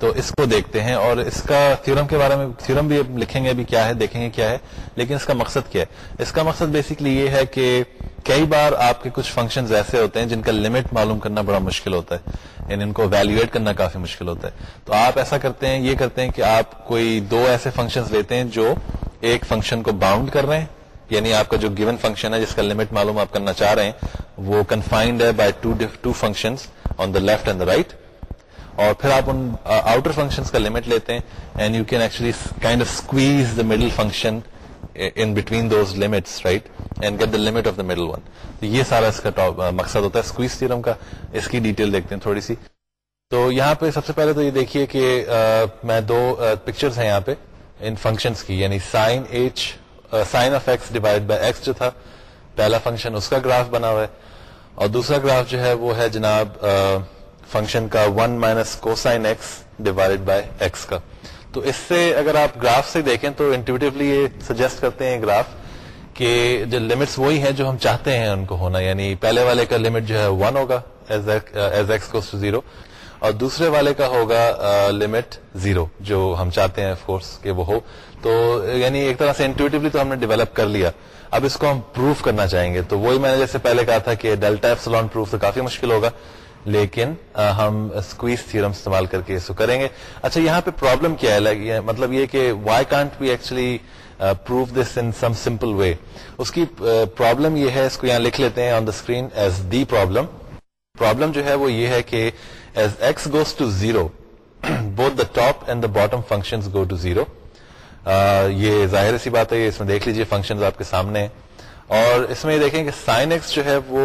تو اس کو دیکھتے ہیں اور اس کا تھیورم کے بارے میں تھیورم بھی لکھیں گے ابھی کیا ہے، دیکھیں گے کیا ہے، لیکن اس کا مقصد کیا ہے؟ اس کا مقصد بیسکلی یہ ہے کہ کئی بار آپ کے کچھ فنکشن ایسے ہوتے ہیں جن کا لمٹ معلوم کرنا بڑا مشکل ہوتا ہے یعنی ان کو ویلویٹ کرنا کافی مشکل ہوتا ہے۔ تو آپ ایسا کرتے ہیں، یہ کرتے ہیں کہ آپ کوئی دو ایسے فنکشن لیتے ہیں جو ایک فنکشن کو باؤنڈ کر رہے ہیں یعنی آپ کا جو گیون فنکشن ہے، جس کا لمٹ معلوم آپ کرنا چاہ رہے ہیں، وہ کنفائنڈ ہے by two function on the left and the right اور پھر آپ ان آؤٹر فنکشن کا لمٹ لیتے ہیں and you can actually kind of squeeze the middle function in between those limits right and get the limit of the middle one یہ سارا اس کا مقصد ہوتا ہے اسکویز تھرم کا. اس کی ڈیٹیل دیکھتے ہیں تھوڑی سی. تو یہاں پہ سب سے پہلے تو یہ دیکھیے کہ میں دو پکچرز ہیں یہاں پہ ان فنکشنز کی. یعنی sine h sine of x divide by x جو تھا پہلا فنکشن اس کا گراف بنا ہوا ہے. اور دوسرا گراف جو ہے وہ ہے جناب uh, فنکشن کا one minus cosine x divide by x کا تو اس سے اگر آپ گراف سے دیکھیں تو انٹیویٹیولی یہ سجیسٹ کرتے ہیں گراف کہ جو لمٹس وہی ہیں جو ہم چاہتے ہیں ان کو ہونا یعنی پہلے والے کا لمٹ جو ہے ون ہوگا ایز ایکس ٹو زیرو اور دوسرے والے کا ہوگا uh, لمٹ زیرو جو ہم چاہتے ہیں کورس کہ وہ ہو۔ تو یعنی ایک طرح سے انٹویٹیولی تو ہم نے ڈیولپ کر لیا۔ اب اس کو ہم پروف کرنا چاہیں گے۔ تو وہی میں نے جیسے پہلے کہا تھا کہ ڈیلٹا ایف پروف تو کافی مشکل ہوگا۔ لیکن ہم اسکویز تھرم استعمال کر کے اس کو کریں گے۔ اچھا یہاں پہ پرابلم کیا ہے؟ مطلب یہ کہ why can't we actually prove this in some simple way اس کی پرابلم یہ ہے، اس کو یہاں لکھ لیتے ہیں on the screen as the problem problem جو ہے وہ یہ ہے کہ as x goes to zero both the top and the bottom function go to zero یہ ظاہر سی بات ہے، اس میں دیکھ لیجیے فنکشن آپ کے سامنے۔ اور اس میں یہ دیکھیں کہ سائن ایکس جو ہے وہ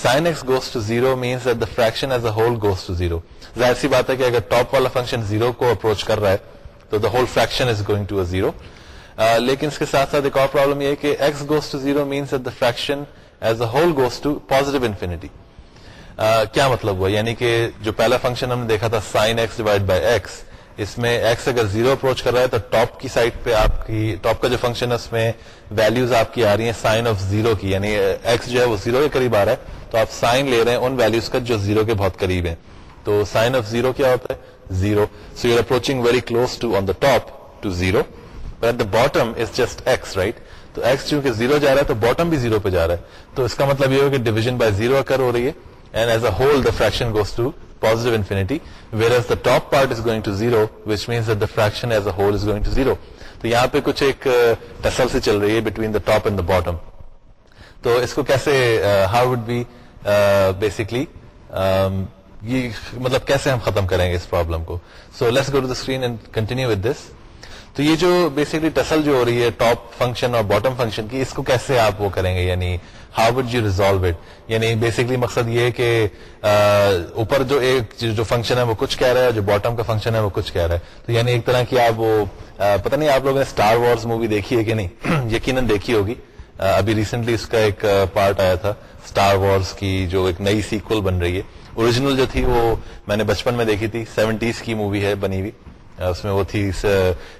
sine x goes to zero means the fraction as a whole goes to zero ظاہر سی بات ہے کہ اگر ٹاپ والا فنکشن زیرو کو اپروچ کر رہا ہے، تو the whole fraction is going to a zero لیکن اس کے ساتھ ساتھ ایک اور پرابلم یہ کہ x goes to zero means the fraction as a whole goes to positive infinity کیا مطلب ہوا؟ یعنی کہ جو پہلا فنکشن ہم نے دیکھا تھا sine x divide by x اس میں ایکس اگر زیرو اپروچ کر رہا ہے تو ٹاپ کی سائڈ پہ آپ کی ٹاپ کا جو فنکشن ہے اس میں ویلوز آپ کی آ رہی ہیں سائن آف زیرو کی یعنی ایکس جو ہے وہ زیرو کے قریب آ رہا ہے۔ تو آپ سائن لے رہے ہیں ان ویلوز کا جو زیرو کے بہت قریب ہیں۔ تو سائن آف زیرو کیا ہوتا ہے؟ Zero so you approaching very close to on the top to zero at the bottom is just x right تو ایکس چونکہ زیرو جا رہا ہے تو باٹم بھی زیرو پہ جا رہا ہے۔ تو اس کا مطلب یہ ہو کہ ڈیویژن بائی زیرو اکر ہو رہی ہے۔ And as a whole the fraction goes to positive infinity whereas the top part is going to zero which means that the fraction as a whole is going to zero. تو یہاں پہ کچھ ایک ٹسل سے چل رہی ہے between the top and the bottom تو اس کو کیسے ہاؤ وڈ بی بیسکلی یہ مطلب کیسے ہم ختم کریں گے اس پرابلم کو؟ So let's go to the screen and continue with this تو یہ جو بیسکلی ٹسل جو ہو رہی ہے ٹاپ فنکشن اور باٹم فنکشن کی، اس کو کیسے آپ وہ کریں گے؟ یعنی how would you resolve it یعنی بیسکلی مقصد یہ کہ اوپر جو ایک جو فنکشن ہے وہ کچھ کہہ رہا ہے جو باٹم کا فنکشن ہے وہ کچھ کہہ رہا ہے۔ تو یعنی ایک طرح کی آپ وہ پتہ نہیں آپ لوگوں نے اسٹار وارز مووی دیکھی ہے کہ نہیں؟ یقیناً دیکھی ہوگی۔ ابھی ریسنٹلی اس کا ایک پارٹ آیا تھا اسٹار وارز کی جو ایک نئی سیکول بن رہی ہے۔ اوریجنل جو تھی وہ میں نے بچپن میں دیکھی تھی۔ سیونٹیز کی مووی ہے بنی ہوئی۔ اس میں وہ تھی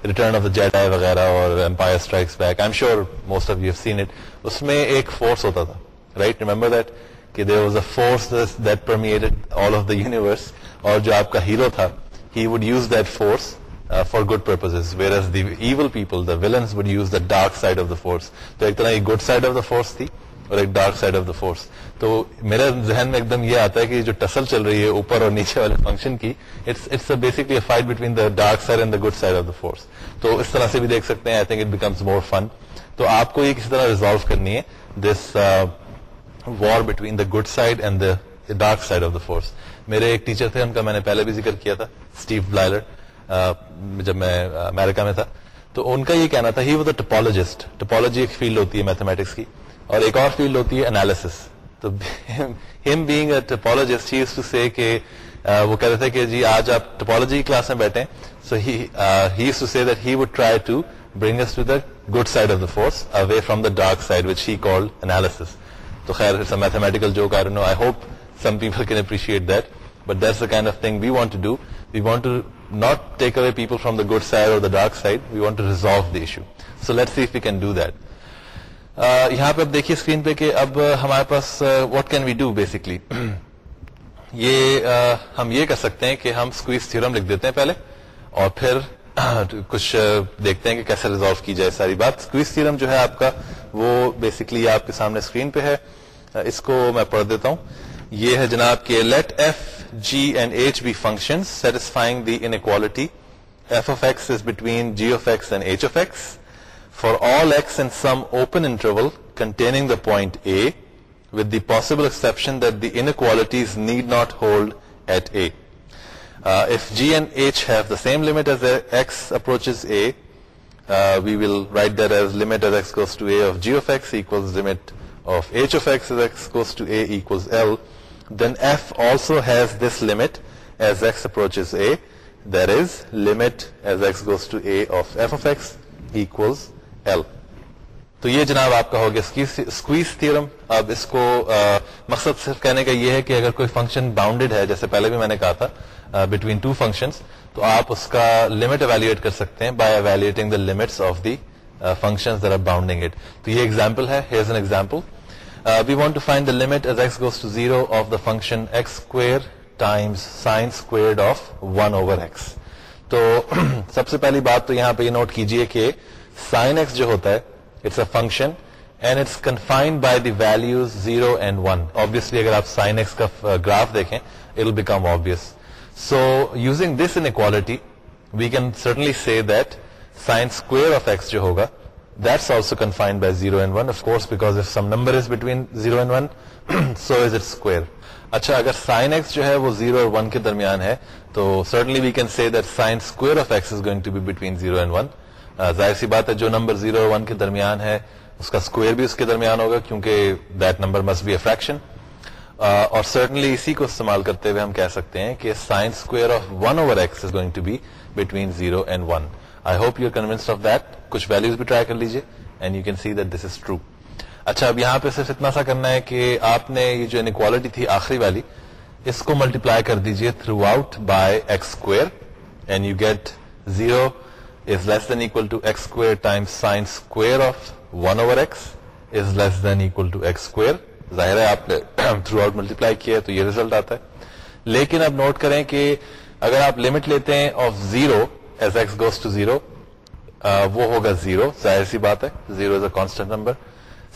ریٹرن آف دا جیڈ وغیرہ اور Empire Strikes Back I am sure most of you seen it اس میں ایک فورس ہوتا تھا رائٹ ریمبر دیٹ کہ there was a force that permeated all of the universe اور جو آپ کا ہیرو تھا he would use that force for good purpose whereas the evil people the villains would use the dark side of the force تو ایک طرح کی good side of the force تھی اور ایک dark side of the force تو میرے ذہن میں ایک دم یہ آتا ہے کہ جو ٹسل چل رہی ہے اوپر اور نیچے والے فنکشن کی it's basically fight between the dark side and the good side of the force تو اس طرح سے بھی دیکھ سکتے ہیں I think it becomes more fun تو آپ کو یہ کسی طرح ریزالو کرنی ہے. This war between the good side and the dark side of the force میرے ایک ٹیچر تھے، ان کا میں نے پہلے بھی ذکر کیا تھا اسٹیو بلائلر جب میں امیرکا میں تھا. تو ان کا یہ کہنا تھا ہی وہ ٹپالوجسٹ ٹپالوجی ایک فیلڈ ہوتی ہے میتھمیٹکس کی. اور ایک اور فیلڈ ہوتی ہے انالیس تو ہم being a topologist he to سے کہ وہ کہتے تھے کہ جی آج آپ ٹپالوجی کلاس میں بیٹھے so he to say that he would try to bring us to the good side of the force away from the dark side which he called analysis تو خیر mathematical joke I know I hope some people can appreciate that but that's the kind of thing we want to do we want to not take away people from the good side اور the dark side we want to resolve the issue so let see we can do that یہاں پہ اب دیکھیے screen پہ کہ اب ہمارے پاس what can we do basically یہ ہم یہ کر سکتے ہیں کہ ہم اسکویز تھیورم لکھ دیتے ہیں پہلے اور پھر کچھ دیکھتے ہیں کہ کیسے ریزالو کی جائے ساری بات. اسکویز تھیورم جو ہے آپ کا، وہ بیسکلی آپ کے سامنے اسکرین پہ ہے. اس کو میں پڑھ دیتا ہوں. یہ ہے جناب کہ let f g and h be function satisfying the inequality f of x is between g of x and h of x for all x and some open interval containing the point a with the possible exception that the inequalities need not hold at A. Uh, if G and H have the same limit as x approaches A, uh, we will write that as limit as x goes to A of G of x equals limit of H of x as x goes to A equals L. Then F also has this limit as x approaches A, that is limit as x goes to A of f of x equals L. تو یہ جناب آپ کا ہو گیا squeeze theorem اب اس کو مقصد صرف کہنے کا یہ ہے کہ اگر کوئی فنکشن باؤنڈیڈ ہے جیسے پہلے بھی میں نے کہا تھا بٹوین ٹو فنکشنس تو آپ اس کا لمٹ اویلویٹ کر سکتے ہیں by evaluating the limits of the function are bounding it تو یہ ایگزامپل ہے here's an example we want to find the limit as x goes to zero of the function x square times sine square of one over x تو سب سے پہلی بات تو یہاں پہ یہ نوٹ کیجیے کہ سائن ایکس جو ہوتا ہے it's a function and it's confined by the values zero and one obviously اگر آپ سائن ایکس کا uh, گراف دیکھیں it will become obvious so using this in we can certainly see that sine square of x جو ہوگا that's also confined by zero and one of course because if some number is between zero and one so is it square اچھا اگر sine x جو ہے وہ zero اور one کے درمیان ہے تو certainly we can see that sine square of x is going to be between zero and one ظاہر سی بات ہے جو نمبر زیرو اور ون کے درمیان ہے اس کا اسکوئر بھی اس کے درمیان ہوگا کیونکہ that number must be a fraction اور سرٹنلی اسی کو استعمال کرتے ہوئے ہم کہہ سکتے ہیں کہ sines square of one over x is going to be between zero and one I hope you convinced of that کچھ ویلوز بھی ٹرائی کر لیجیے and you can see that this is true اچھا اب یہاں پہ صرف اتنا سا کرنا ہے کہ آپ نے یہ جو انکوالٹی تھی آخری والی، اس کو ملٹیپلائی کر دیجیے throughout by x square and you get zero is less than equal to x square times sine square of 1 over x is less than equal to x square ظاہر ہے آپ نے تھرو آؤٹ ملٹیپلائی کیا ہے تو یہ result آتا ہے۔ لیکن اب نوٹ کریں کہ اگر آپ لمٹ لیتے ہیں of zero as x goes to zero وہ ہوگا زیرو ظاہر سی بات ہے zero is a constant number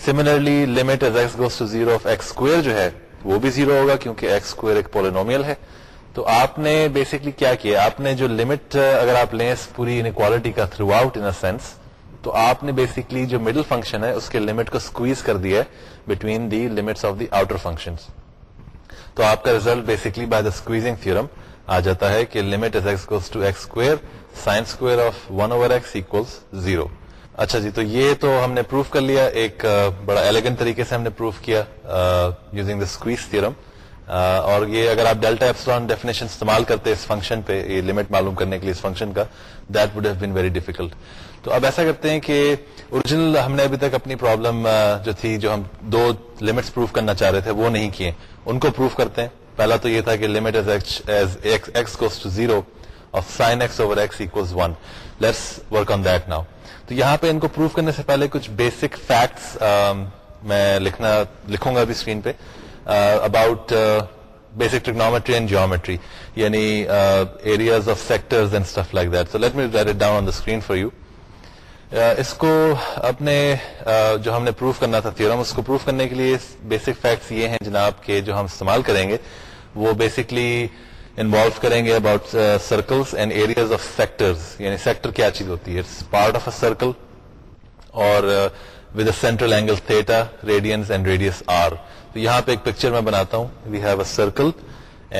similarly limit as x goes to zero of x square جو ہے، وہ بھی زیرو ہوگا کیونکہ ایکس اسکوئر ایک پولینومیل ہے۔ تو آپ نے بیسکلی کیا کیا؟ آپ نے جو لمٹ اگر آپ لیں پوری انکوالٹی کا تھرو آؤٹ ان سینس تو آپ نے بیسکلی جو مڈل فنکشن ہے، اس کے لمٹ کو اسکویز کر دیا ہے between the limits of the outer function تو آپ کا result basically by the squeezing theorem آ جاتا ہے کہ limit as x to x square sine square of one over x equals zero اچھا جی تو یہ تو ہم نے پروف کر لیا، ایک بڑا ایلیگنٹ طریقے سے ہم نے پروف کیا یوزنگ دا اسکویز تھورم اور یہ اگر آپ ڈیلٹا ایپسلان ڈیفینیشن استعمال کرتے اس فنکشن پہ، یہ لمٹ معلوم کرنے کے لیے اس فنکشن کا that would have been very difficult تو اب ایسا کرتے ہیں کہ اوریجنل ہم نے ابھی تک اپنی پرابلم جو تھی، جو ہم دو لمٹس پروف کرنا چاہ رہے تھے، وہ نہیں کیے۔ ان کو پروف کرتے ہیں۔ پہلا تو یہ تھا کہ limit as x to zero of sine x over x equals one let's work on that now تو یہاں پہ ان کو پروف کرنے سے پہلے کچھ بیسک فیکٹس میں لکھنا، لکھوں گا ابھی اسکرین پہ about basic technology and geometry یعنی areas of sectors and stuff like that so let me write it down on the screen for you اس کو اپنے جو ہم نے پروف کرنا تھا تھیورم، اس کو پروف کرنے کے لیے بیسک فیکٹس یہ ہیں جناب کے جو ہم استعمال کریں گے، وہ بیسکلی انوالو کریں گے about circles and areas of sectors یعنی سیکٹر کیا چیز ہوتی ہے؟ It's part of a circle اور with a central angle theta radians and radius r تو یہاں پہ ایک پکچر میں بناتا ہوں۔ We have a circle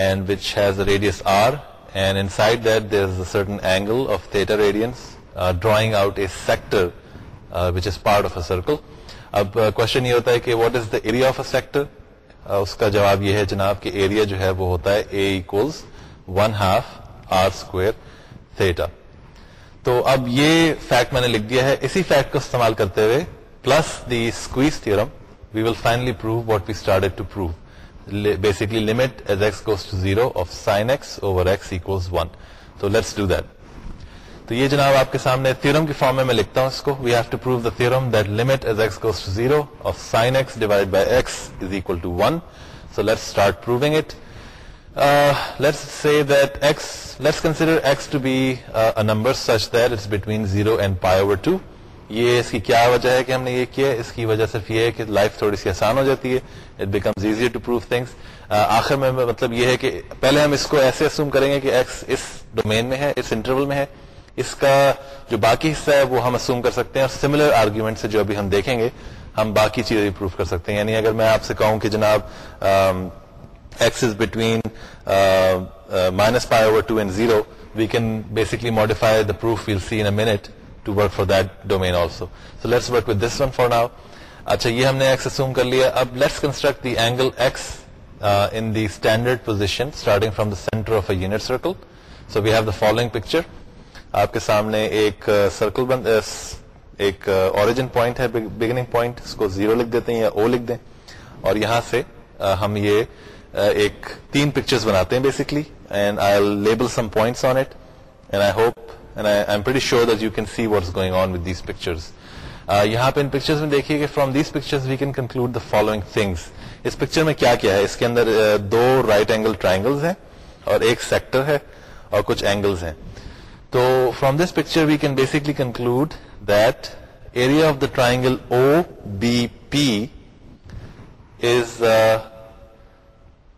and which has a radius r and inside that there is a certain angle of theta radians drawing out a sector which is part of a circle اب question یہ ہوتا ہے کہ what is the area of a sector اس کا جواب یہ ہے جناب کہ ایریا جو ہے وہ ہوتا ہے a equals one half r square theta تو اب یہ فیکٹ میں نے لکھ دیا ہے، اسی فیکٹ کو استعمال کرتے ہوئے plus the squeeze theorem we will finally prove what we start to prove basically limit as x goes to zero of sine x over x equals one so let's do that تو یہ جناب آپ کے سامنے theorem کی form میں میں لکھتا ہوں اس کو. We have to prove the theorem that limit as x goes to zero of sine x divided by x is equal to one so let start proving it let's see that x let's consider x to be number such that it's between zero and pi over two یہ اس کی کیا وجہ ہے کہ ہم نے یہ کیا اس کی وجہ صرف یہ ہے کہ لائف تھوڑی سی آسان ہو جاتی ہے. It becomes easy to prove things آخر میں مطلب یہ ہے کہ پہلے ہم اس کو ایسے اسوم کریں گے کہ ایکس اس ڈومین میں ہے، اس انٹرول میں ہے. اس کا جو باقی حصہ ہے وہ ہم اسوم کر سکتے ہیں اور سملر آرگیومنٹ سے جو ابھی ہم دیکھیں گے، ہم باقی چیزیں پروف کر سکتے ہیں۔ یعنی اگر میں آپ سے کہوں کہ جناب x is between minus pi over two and zero we can basically modify the proof we'll see in minute to work for that domain also so let's work with this one for now اچھا یہ ہم نے x assume کر لیا۔ اب let's construct the angle x in the standard position starting from the centre of a unit circle so we have the following picture آپ کے سامنے ایک سرکل بند ایک اوریجن پوائنٹ ہے بگننگ پوائنٹ اس کو زیرو لکھ دیتے ہیں یا او لکھ دیں۔ اور یہاں سے ہم یہ ایک تین پکچرز بناتے ہیں basically and I label some points on it and I hope and I am pretty sure that you can see what's going on with these pictures یہاں پہ ان پکچرز میں دیکھیے کہ from these pictures we can conclude the following things us picture میں کیا کیا ہے؟ اس کے اندر دو رائٹ اینگل ٹرائنگلز ہیں، اور ایک سیکٹر ہے، اور کچھ اینگلز ہیں۔ تو from this picture we can basically conclude that area of the triangle O B P is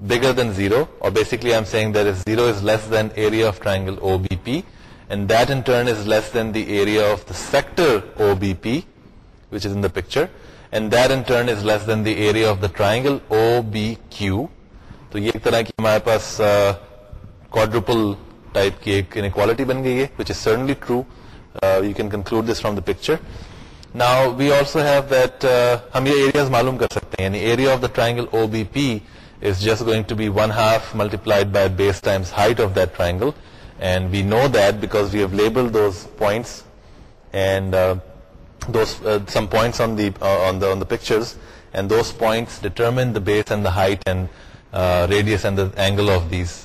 bigger than zero اور basically I'm seeing that is zero is less than area of triangle O B P and that in turn is less than the area of the sector O B P which is in the picture and that in turn is less than the area of the triangle O B Q تو یہ ایک طرح کی ہمارے پاس quadruple type کی ایک inequality بن گئی ہے which is certainly true you can conclude this from the picture now we also have that ہم یہ ایریاز معلوم کر سکتے ہیں یعنی area of the triangle O B P is just going to be one half multiplied by base times height of that triangle and we know that because we have label those points and some points on the pictures and those points determine the base and the height and radius and the angle of these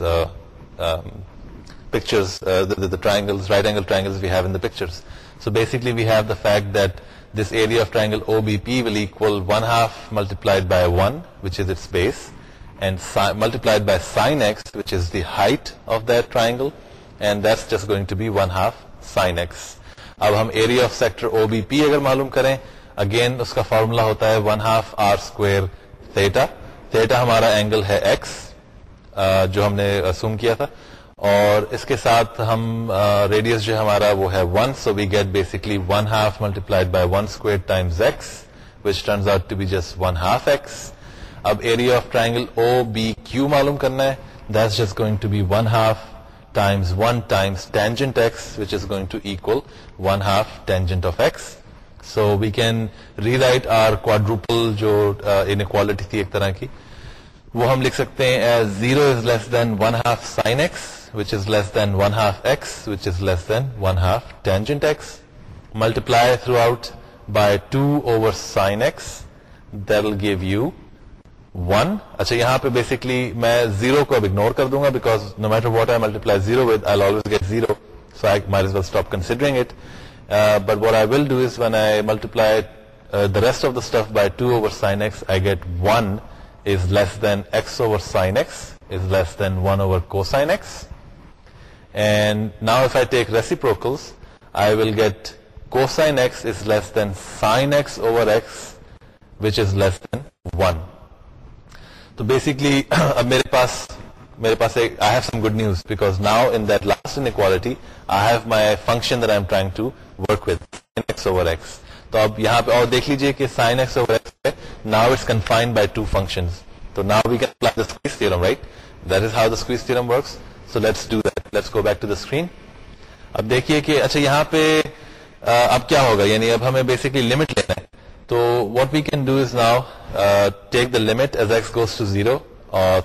pictures, uh, the, the, the triangles, right angle triangles we have in the pictures. So basically we have the fact that this area of triangle OBP will equal 1 half multiplied by 1, which is its base, and si multiplied by sine x, which is the height of that triangle, and that's just going to be 1 half sine x. اب ہم area of sector O B P اگر معلوم کریں again اس کا formula ہوتا ہے one half r square theta theta ہمارا اینگل ہے ایکس جو ہم نے اسوم کیا تھا اور اس کے ساتھ ہم ریڈیس جو ہمارا وہ ہے one so we get basically one half multiplied by one square times x which turns out to be just one half x اب area of triangle O B Q معلوم کرنا ہے. That's just going to be one half times one times tangent x which is going to equal one half tangent of x so we can rewrite or quadruple جو inequality تھی ایک طرح کی، وہ ہم لکھ سکتے ہیں zero is less than one half sine x which is less than 1 half x, which is less than 1 half tangent x. Multiply throughout by 2 over sine x. That will give you 1. اچھا یہاں پہ basically میں zero کو اب ignore کر دوں گا because no matter what I multiply zero with I always get zero so I might well stop considering it but what I will do is when I multiply the rest of the stuff by 2 over sine x, I get 1 is less than x over sine x is less than 1 over cosine x. And now if I take reciprocals, I will get cosine x is less than sine x over x, which is less than 1. So basically, اب میرے پاس میرے پاس ایک I have some good news because now in that last inequality I have my function that I am trying to work with in x over x. تو اب یہاں پہ اور دیکھ لیجیے کہ sine x over x now it's confined by two function تو now we can apply the squeeze theorem right that is how the squeeze theorem works so let's do that let's go back to the screen اب دیکھیے کہ اچھا یہاں پہ اب کیا ہوگا؟ یعنی اب ہمیں بیسکلی لمٹ لینا ہے۔ تو what we can do is now take the limit as x goes to zero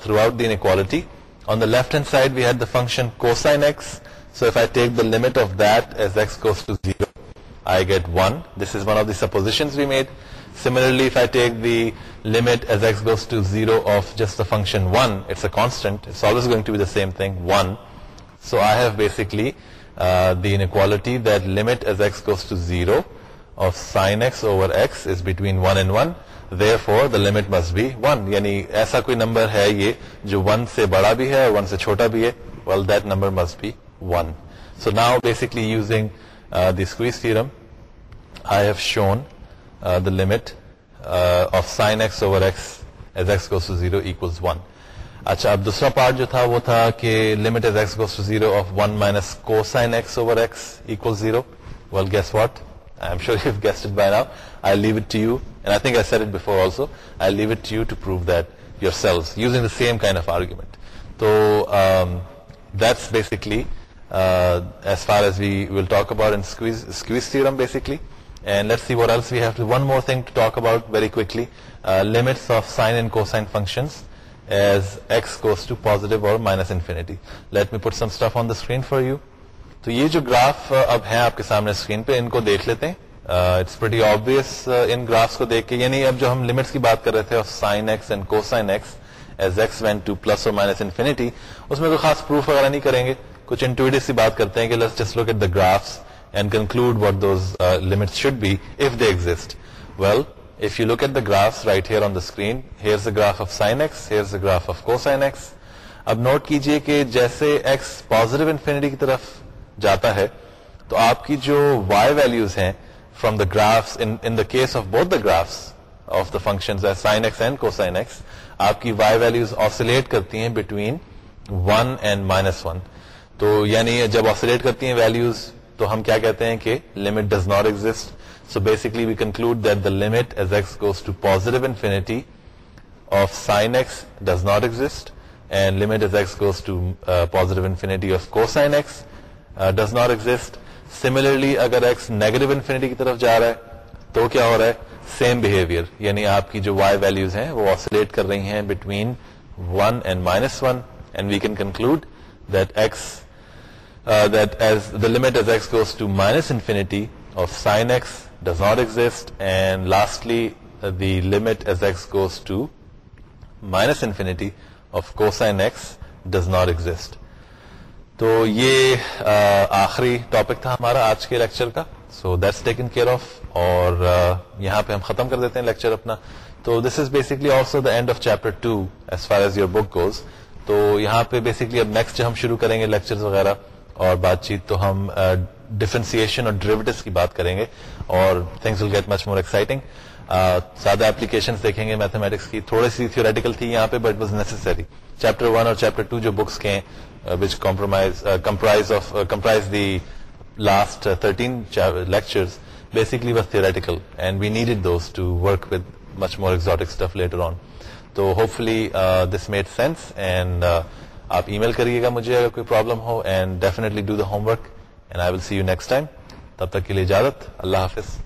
throughout the inequality on the left hand side we had the function cosine x so if I take the limit of that as x goes to zero I get 1. This is one of the suppositions we made. Similarly, if I take the limit as x goes to 0 of just the function 1, it's a constant. It's always going to be the same thing, 1. So I have basically uh, the inequality that limit as x goes to 0 of sine x over x is between 1 and 1. Therefore, the limit must be 1. یعنی ایسا کوئی number ہے یہ جو 1 سے بڑا بھی ہے اور 1 سے چھوٹا بھی ہے well that number must be 1. So now basically using uh, the squeeze theorem I have shown uh, the limit uh, of sin x over x as x goes to 0 equals 1. اچھا اب دوسرا پارٹ جو تھا وہ تھا کہ limit as x goes to zero of one minus cosine x over x equal zero well guess what I'm sure you guessed it by now I leave it to you and I think I said it before also I leave it to you to prove that yourselves using the same kind of argument تو that's basically as far as we will talk about in squeeze theorem basically And let's see what else we have to. One more thing to talk about very quickly. Uh, limits of sine and cosine functions as x goes to positive or minus infinity. Let me put some stuff on the screen for you. تو یہ جو graph uh, اب ہیں آپ کے سامنے screen پہ ان کو دیکھ لیتے ہیں اٹس ویری آبیس ان گرافس کو دیکھ کے یعنی اب جو ہم لمٹس کی بات کر رہے تھے of sine x and cosine x as x when to plus اور مائنس انفینٹی اس میں کوئی خاص پروف وغیرہ نہیں کریں گے کچھ انٹویٹو سی بات کرتے ہیں کہ let's just look at the graphs and conclude what those uh, limits should be if they exist. Well, if you look at the graphs right here on the screen, here's the graph of sin x, here's the graph of cosine x. اب note کیجیے کہ جیسے x positive infinity کی طرف جاتا ہے تو آپ کی جو وائی ویلوز ہیں from the graphs in the case of both the graphs of the function sine x and cosine x آپ کی وائی ویلوز آسولیٹ کرتی ہیں between one and minus one تو یعنی جب آسولیٹ کرتی ہیں ویلوز تو ہم کیا کہتے ہیں کہ limit does not exist so basically we conclude that the limit as x goes to positive infinity of sine x does not exist and limit as x goes to positive infinity of cosine x does not exist similarly اگر x negative infinity کی طرف جا رہا ہے تو کیا ہو رہا ہے سیم بہیویئر یعنی آپ کی جو وائی ویلوز ہیں وہ آسولیٹ کر رہی ہیں between one and minus one and we can conclude that x Uh, that as the limit as x goes to minus infinity of sine x does not exist, and lastly uh, the limit as x goes to minus infinity of cosine x does not exist. تو یہ uh, آخری topic تھا ہمارا آج کے lecture کا. So that's taken care of اور uh, یہاں پہ ہم ختم کر دیتے ہیں لیکچر اپنا. تو this is basically also the end of chapter two as far as your book goes تو یہاں پہ بیسکلی اب نیکسٹ ہم شروع کریں گے لیکچر وغیرہ اور بات چیت تو ہم ڈفرینسیشن اور ڈریویٹس کی بات کریں گے اور things will get much more exciting سادہ اپلیکیشن دیکھیں گے میتھمیٹکس کی. تھوڑی سی تھیوریٹیکل تھی یہاں پہ but was necessary chapter one اور چیپٹر ٹو جو بکس کے which comprise of comprise the last thirteen lectures basically was theoretical and we needed those to work with much more exotic stuff later on تو hopefully this made sense and آپ email کریے گا مجھے اگر کوئی problem who and definitely do the homework and I will see you next time تب تک کے لیے اجازت. اللہ حافظ.